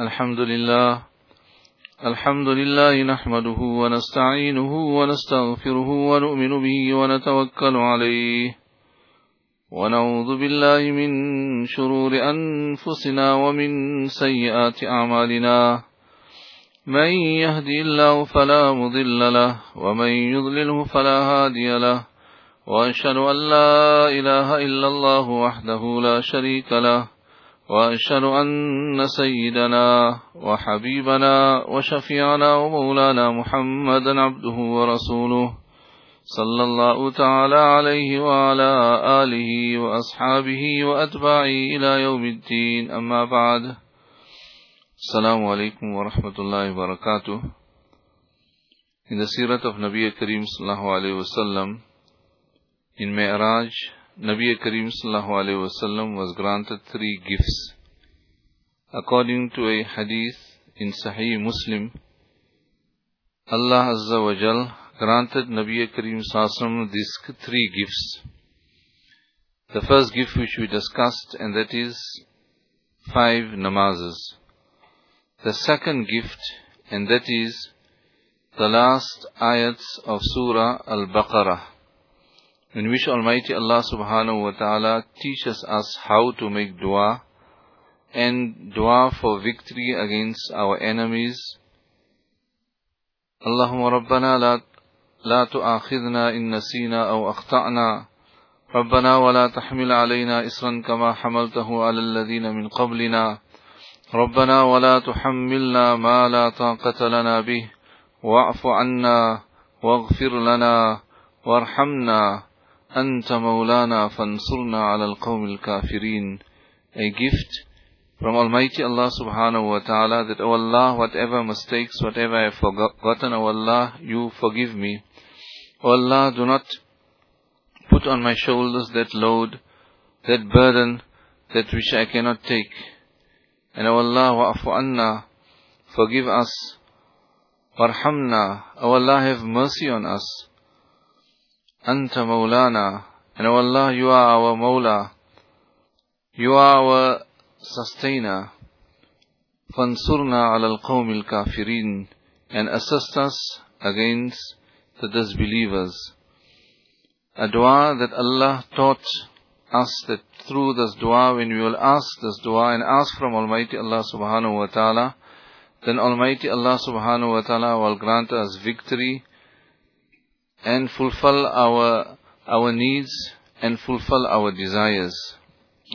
الحمد لله الحمد لله نحمده ونستعينه ونستغفره ونؤمن به ونتوكل عليه. ونعوذ بالله من شرور أنفسنا ومن سيئات أعمالنا. من يهدي الله فلا مضل له ومن يضلله فلا هادي له. وأشهد أن لا إله إلا الله وحده لا شريك له. وأشهد أن سيدنا وحبيبنا وشفيعنا ومولانا محمدا عبده ورسوله صلى الله تعالى عليه وعلى آله وأصحابه وأتباعه إلى يوم الدين. أما بعد السلام عليكم ورحمة الله وبركاته. In the Sirat of Nabi Kareem sallallahu alayhi wasallam, in Mi'raj, Nabi Kareem sallallahu was granted three gifts. According to a hadith in Sahih Muslim, Allah Azza wa Jal granted Nabi Kareem sallallahu these three gifts. The first gift which we discussed and that is five namazes. The second gift and that is the last ayats of Surah Al-Baqarah in which Almighty Allah subhanahu wa ta'ala teaches us how to make dua and dua for victory against our enemies. Allahumma rabbana la, la tu'akhidna in nasina aw akhta'na. ربنا ولا تحمل علينا إسرا كما حملته على الذين من قبلنا ربنا ولا تحملنا ما لا طاقة لنا به واعف عنا واغفر لنا وارحمنا أنت مولانا فانصرنا على القوم الكافرين A gift from Almighty Allah subhanahu wa ta'ala that, O Allah, whatever mistakes, whatever I have forgotten, O Allah, you forgive me. O Allah, do not put on my shoulders that load, that burden, that which I cannot take. And O Allah, wa'afu anna, forgive us. Warhamna, O Allah, have mercy on us. Anta Maulana. And O Allah, you are our Mawla. You are our sustainer. Fansurna ala al-qawm al-kafirin. And assist us against the disbelievers. A dua that Allah taught us that through this dua, when we will ask this dua and ask from Almighty Allah subhanahu wa ta'ala, then Almighty Allah subhanahu wa ta'ala will grant us victory and fulfill our our needs and fulfill our desires.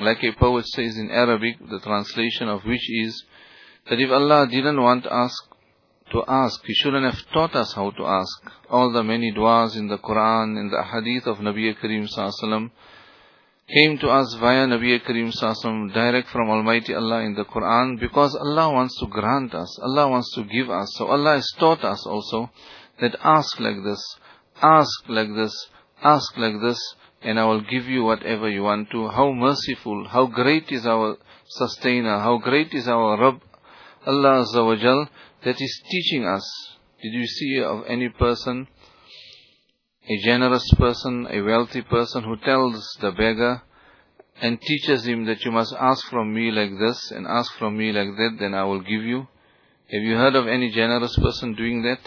Like a poet says in Arabic, the translation of which is that if Allah didn't want us to ask, He shouldn't have taught us how to ask. All the many du'as in the Quran, in the hadith of Nabi Kareem Sallallahu came to us via Nabi Kareem Sallallahu direct from Almighty Allah in the Quran because Allah wants to grant us, Allah wants to give us. So Allah has taught us also that ask like this, ask like this, ask like this, and I will give you whatever you want to. How merciful, how great is our sustainer, how great is our Rabb, Allah Azza wa Jal, that is teaching us. Did you see of any person, a generous person, a wealthy person who tells the beggar and teaches him that you must ask from me like this and ask from me like that, then I will give you? Have you heard of any generous person doing that?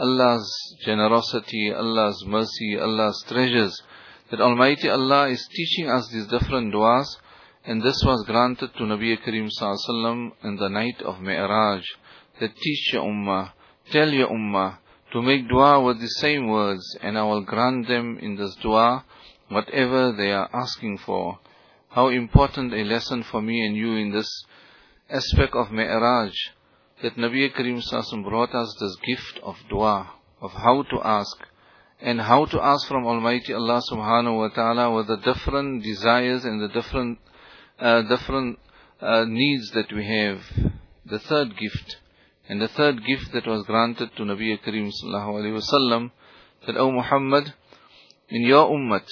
Allah's generosity, Allah's mercy, Allah's treasures, that Almighty Allah is teaching us these different du'as, and this was granted to Nabi Kareem Sallallahu in the night of Mi'raj, that teach your ummah, tell your ummah, to make dua with the same words, and I will grant them in this dua whatever they are asking for. How important a lesson for me and you in this aspect of Mi'raj, that Nabi Kareem Sallallahu brought us this gift of dua, of how to ask, and how to ask from Almighty Allah subhanahu wa ta'ala with the different desires and the different, uh, different uh, needs that we have. The third gift, and the third gift that was granted to Nabi Kareem sallallahu alayhi wasallam, that, O Muhammad, in your ummat,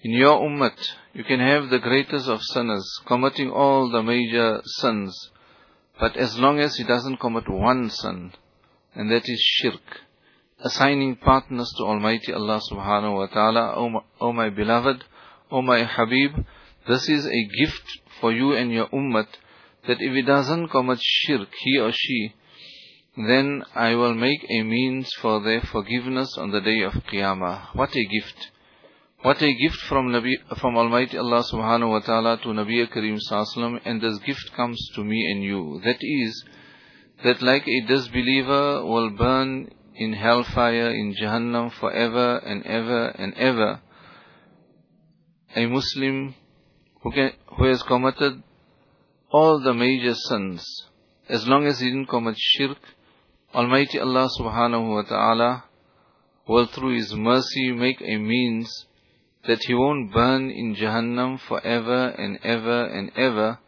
in your ummat, you can have the greatest of sinners, committing all the major sins, but as long as he doesn't commit one sin, and that is shirk, assigning partners to Almighty Allah subhanahu wa ta'ala, O my, beloved, O my Habib, this is a gift for you and your ummah, that if he doesn't commit shirk, he or she, then I will make a means for their forgiveness on the day of Qiyamah. What a gift! What a gift from Nabi, from Almighty Allah subhanahu wa ta'ala to Nabi Kareem sallallahu and this gift comes to me and you. That is, that like a disbeliever will burn in hellfire, in Jahannam forever and ever and ever, a Muslim who, can, who has committed all the major sins, as long as he didn't commit shirk, Almighty Allah subhanahu wa ta'ala will through His mercy make a means that he won't burn in Jahannam forever and ever and ever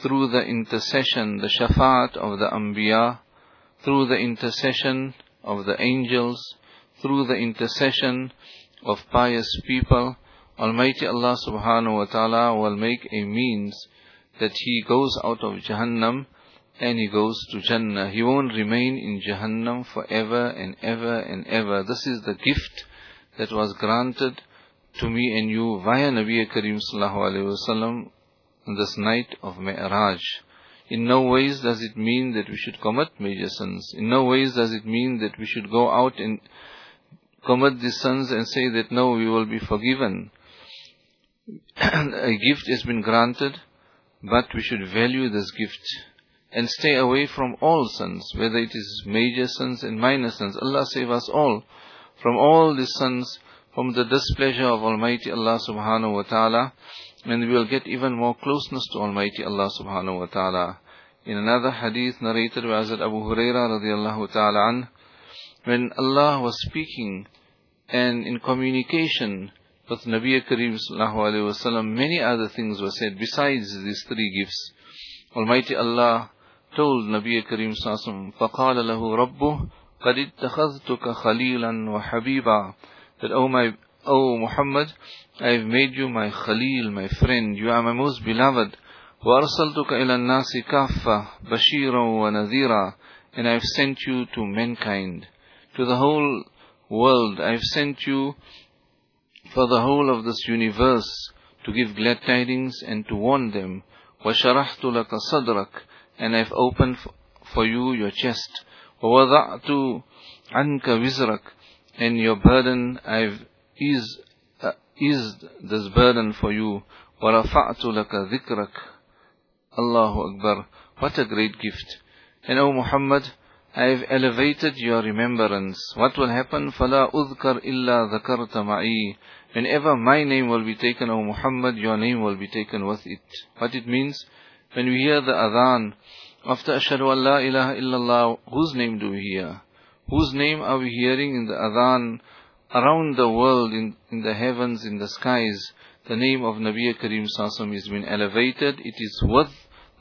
through the intercession, the shafaat of the Anbiya, through the intercession of the angels, through the intercession of pious people, Almighty Allah subhanahu wa ta'ala will make a means that he goes out of Jahannam and he goes to Jannah. He won't remain in Jahannam forever and ever and ever. This is the gift that was granted to me and you via Nabi Kareem sallallahu alayhi wasallam this night of Mi'raj. In no ways does it mean that we should commit major sins. In no ways does it mean that we should go out and commit these sins and say that no, we will be forgiven. a gift has been granted, but we should value this gift and stay away from all sins, whether it is major sins and minor sins. Allah save us all from all these sins from the displeasure of Almighty Allah subhanahu wa ta'ala, and we will get even more closeness to Almighty Allah subhanahu wa ta'ala. In another hadith narrated by Hazrat Abu Huraira radiallahu ta'ala an, when Allah was speaking and in communication with Nabi Kareem sallallahu alayhi wasallam, many other things were said besides these three gifts. Almighty Allah told Nabi Kareem sallallahu alayhi wa sallam, فَقَالَ لَهُ رَبُّهُ قَدِ اتَّخَذْتُكَ خَلِيلًا وَحَبِيبًا that, O my, O Muhammad, I have made you my Khalil, my friend, you are my most beloved. وَأَرْسَلْتُكَ إِلَى النَّاسِ كَافَّةً بَشِيرًا وَنَذِيرًا And I have sent you to mankind, to the whole world. I have sent you for the whole of this universe to give glad tidings and to warn them. وَشَرَحْتُ لَكَ صَدْرَكَ And I have opened for you your chest. وَوَضَعْتُ عَنْكَ وِزْرَكَ and your burden I've eased, uh, eased this burden for you. وَرَفَعْتُ لَكَ ذِكْرَكَ Allahu Akbar. What a great gift. And O Muhammad, I have elevated your remembrance. What will happen? فَلَا أُذْكَرْ إِلَّا ذَكَرْتَ مَعِي Whenever my name will be taken, O Muhammad, your name will be taken with it. What it means? When we hear the adhan, after Ashhadu an la ilaha illallah, whose name do we hear? Whose name are we hearing in the adhan around the world, in, in the heavens, in the skies. The name of Nabi Kareem Sassam has been elevated. It is with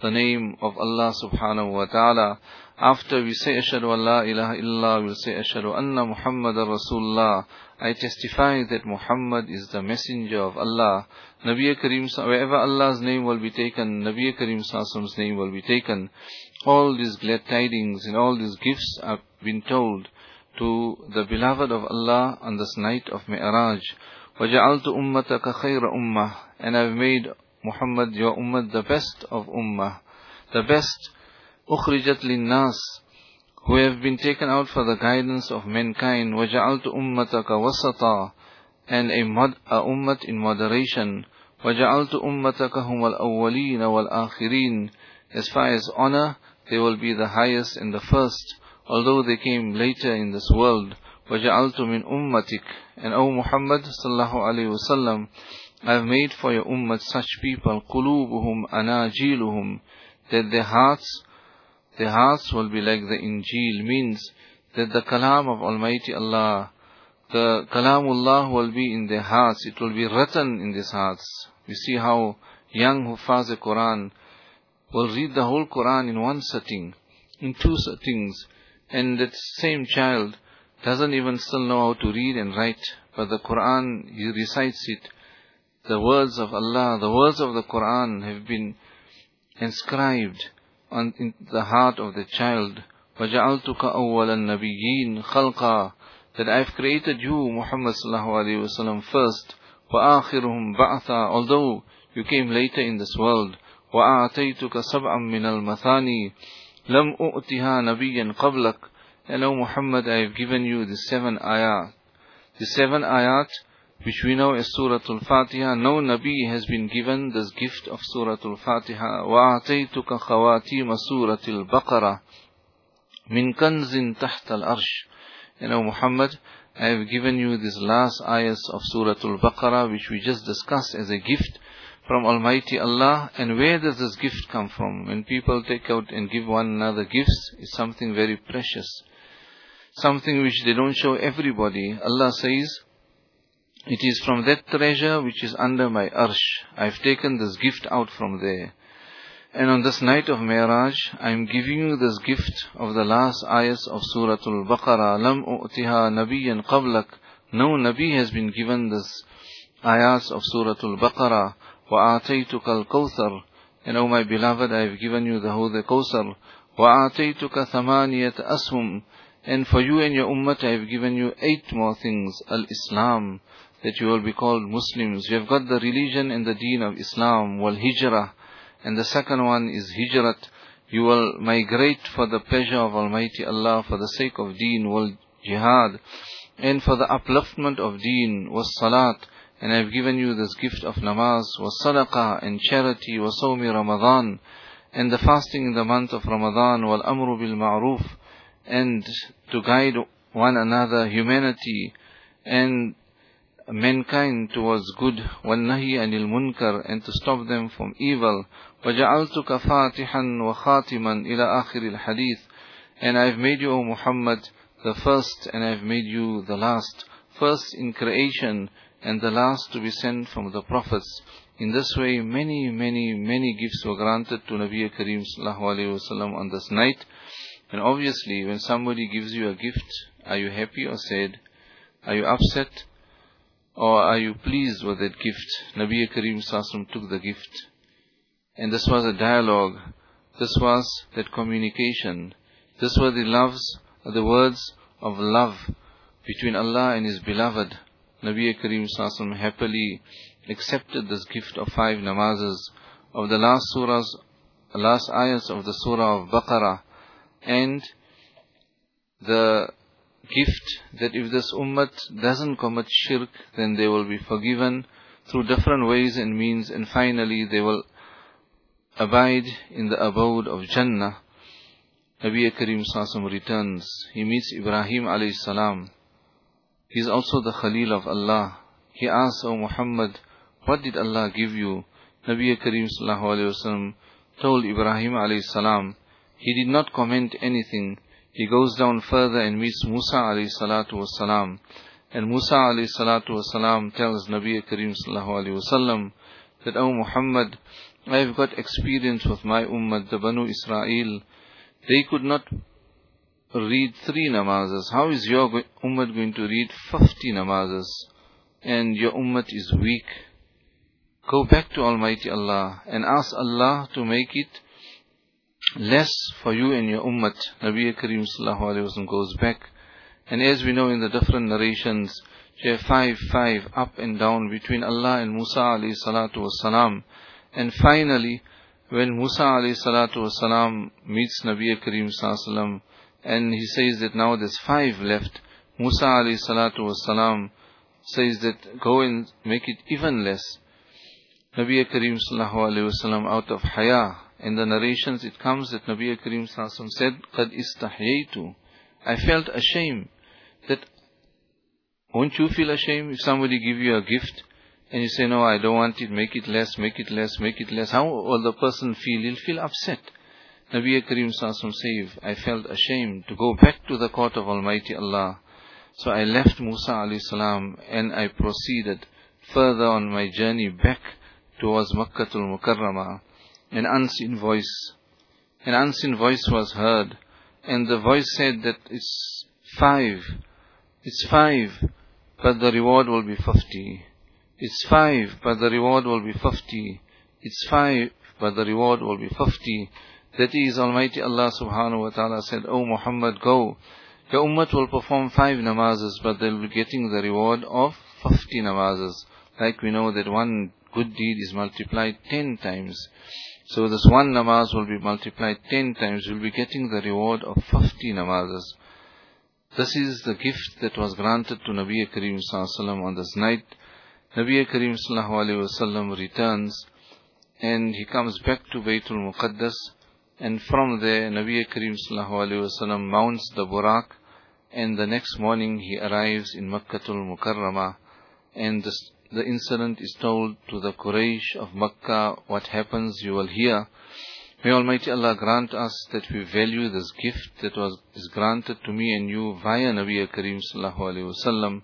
the name of Allah subhanahu wa ta'ala. After we say Ashadu Allah ilaha illallah, we'll say Ashadu Anna Muhammad Rasulullah. I testify that Muhammad is the messenger of Allah. Nabi Kareem, wherever Allah's name will be taken, Nabi Kareem Sassam's name will be taken. All these glad tidings and all these gifts are been told to the beloved of Allah on this night of Mi'raj. وَجَعَلْتُ أُمَّتَكَ خَيْرَ أُمَّةً And I've made Muhammad, your ummah, the best of ummah. The best, أُخْرِجَتْ لِلنَّاسِ Who have been taken out for the guidance of mankind. وَجَعَلْتُ أُمَّتَكَ وَسَطًا And a, mod, a ummat in moderation. وَجَعَلْتُ أُمَّتَكَ هُمَ الْأَوَّلِينَ وَالْآخِرِينَ As far as honor, they will be the highest and the first although they came later in this world. وَجَعَلْتُ مِنْ أُمَّتِكَ And O Muhammad sallallahu alayhi wasallam, I have made for your ummah such people, qulubuhum anajiluhum, that their hearts, their hearts will be like the Injil, means that the kalam of Almighty Allah, the kalamullah will be in their hearts, it will be written in their hearts. We see how young Hufaz Quran will read the whole Quran in one sitting, in two sittings, and that same child doesn't even still know how to read and write, but the Quran, he recites it, The words of Allah, the words of the Quran have been inscribed on in the heart of the child. وَجَعَلْتُكَ أَوَّلَ النَّبِيِّينَ خَلْقًا That I've created you, Muhammad sallallahu alayhi wa sallam, first. وَآخِرُهُمْ بَعْثًا Although you came later in this world. وأعطيتك سبعا من المثاني لم أؤتها نبيا قبلك And O Muhammad, I have given you the seven ayat. The seven ayat, which we know as Surah Al-Fatiha, no Nabi has been given this gift of Surah Al-Fatiha. وَأَعْتَيْتُكَ خَوَاتِيمَ سُورَةِ الْبَقَرَةِ مِنْ كَنْزٍ تَحْتَ الْأَرْشِ And O Muhammad, I have given you these last ayats of Surah Al-Baqarah, which we just discussed as a gift from Almighty Allah. And where does this gift come from? When people take out and give one another gifts, it's something very precious something which they don't show everybody. Allah says, it is from that treasure which is under my arsh. I've taken this gift out from there. And on this night of Mi'raj, I am giving you this gift of the last ayahs of Surah Al-Baqarah. Lam u'tiha nabiyyan qablak. No Nabi has been given this ayahs of Surah Al-Baqarah. وَآتَيْتُكَ الْكَوْثَرِ And O my beloved, I have given you the Hawd Kawthar. وَآتَيْتُكَ ثَمَانِيَةَ أَسْهُمْ and for you and your ummah, I have given you eight more things. Al-Islam, that you will be called Muslims. You have got the religion and the deen of Islam, wal-Hijrah. And the second one is Hijrat. You will migrate for the pleasure of Almighty Allah, for the sake of deen, wal-Jihad. And for the upliftment of deen, was-Salat. And I have given you this gift of namaz, was-Sadaqah, and charity, was-Sawmi Ramadan. And the fasting in the month of Ramadan, wal-Amru bil-Ma'ruf and to guide one another, humanity and mankind towards good, وَالنَّهِي عَنِ الْمُنْكَرِ and to stop them from evil. وَجَعَلْتُكَ فَاتِحًا وَخَاتِمًا إِلَى آخِرِ الْحَدِيثِ And I have made you, O Muhammad, the first and I have made you the last. First in creation and the last to be sent from the prophets. In this way, many, many, many gifts were granted to Nabi Kareem on this night. And obviously, when somebody gives you a gift, are you happy or sad? Are you upset? Or are you pleased with that gift? Nabi Kareem Sassam took the gift. And this was a dialogue. This was that communication. This were the loves, the words of love between Allah and His beloved. Nabi Kareem Sassam happily accepted this gift of five namazes, of the last surahs, last ayahs of the surah of Baqarah, and the gift that if this ummah doesn't commit shirk, then they will be forgiven through different ways and means, and finally they will abide in the abode of Jannah. Nabi Karim Sassam returns. He meets Ibrahim alayhi salam. He is also the Khalil of Allah. He asks, O Muhammad, what did Allah give you? Nabi Karim sallallahu alayhi wasallam told Ibrahim alayhi salam, he did not comment anything. He goes down further and meets Musa alayhi salatu wasalam. And Musa alayhi salatu wasalam tells Nabi Karim sallallahu alayhi wasallam that, O Muhammad, I have got experience with my ummah, the Banu Israel. They could not read three namazes. How is your ummah going to read fifty namazes? And your ummah is weak. Go back to Almighty Allah and ask Allah to make it less for you and your ummah. Nabi Kareem sallallahu alayhi wa goes back. And as we know in the different narrations, you have five, five, up and down between Allah and Musa alayhi salatu wasalam. And finally, when Musa alayhi salatu wasalam meets Nabi Kareem sallallahu and he says that now there's five left, Musa alayhi salatu wasalam says that go and make it even less. Nabi Kareem sallallahu alayhi out of haya, in the narrations it comes that Nabi Karim said, قَدْ إِسْتَحْيَيْتُ I felt ashamed. That, won't you feel ashamed if somebody give you a gift and you say, no, I don't want it, make it less, make it less, make it less. How will the person feel? He'll feel upset. Nabi Karim Sassam says, I felt ashamed to go back to the court of Almighty Allah. So I left Musa alayhi salam and I proceeded further on my journey back towards Makkah al-Mukarramah An unseen voice. An unseen voice was heard, and the voice said that it's five. It's five, but the reward will be fifty. It's five, but the reward will be fifty. It's five, but the reward will be fifty. That is, Almighty Allah subhanahu wa ta'ala said, O Muhammad, go. Your ummah will perform five namazes, but they'll be getting the reward of fifty namazes. Like we know that one good deed is multiplied ten times. So this one namaz will be multiplied ten times. You'll be getting the reward of 50 namazes. This is the gift that was granted to Nabi Kareem on this night. Nabi Kareem Sallallahu returns and he comes back to Baytul Muqaddas and from there Nabi Kareem Sallallahu mounts the Burak and the next morning he arrives in Makkatul Mukarramah and this the incident is told to the Quraysh of Makkah. What happens, you will hear. May Almighty Allah grant us that we value this gift that was is granted to me and you via Nabi Kareem Sallallahu Alaihi Wasallam,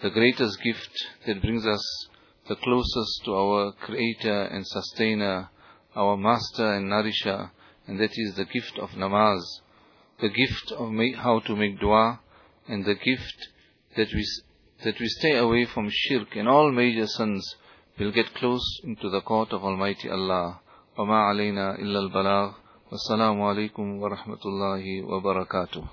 the greatest gift that brings us the closest to our Creator and Sustainer, our Master and Nourisher, and that is the gift of namaz, the gift of how to make dua, and the gift that we that we stay away from shirk and all major sins, will get close into the court of Almighty Allah. وما علينا إلا البلاغ والسلام عليكم ورحمة الله وبركاته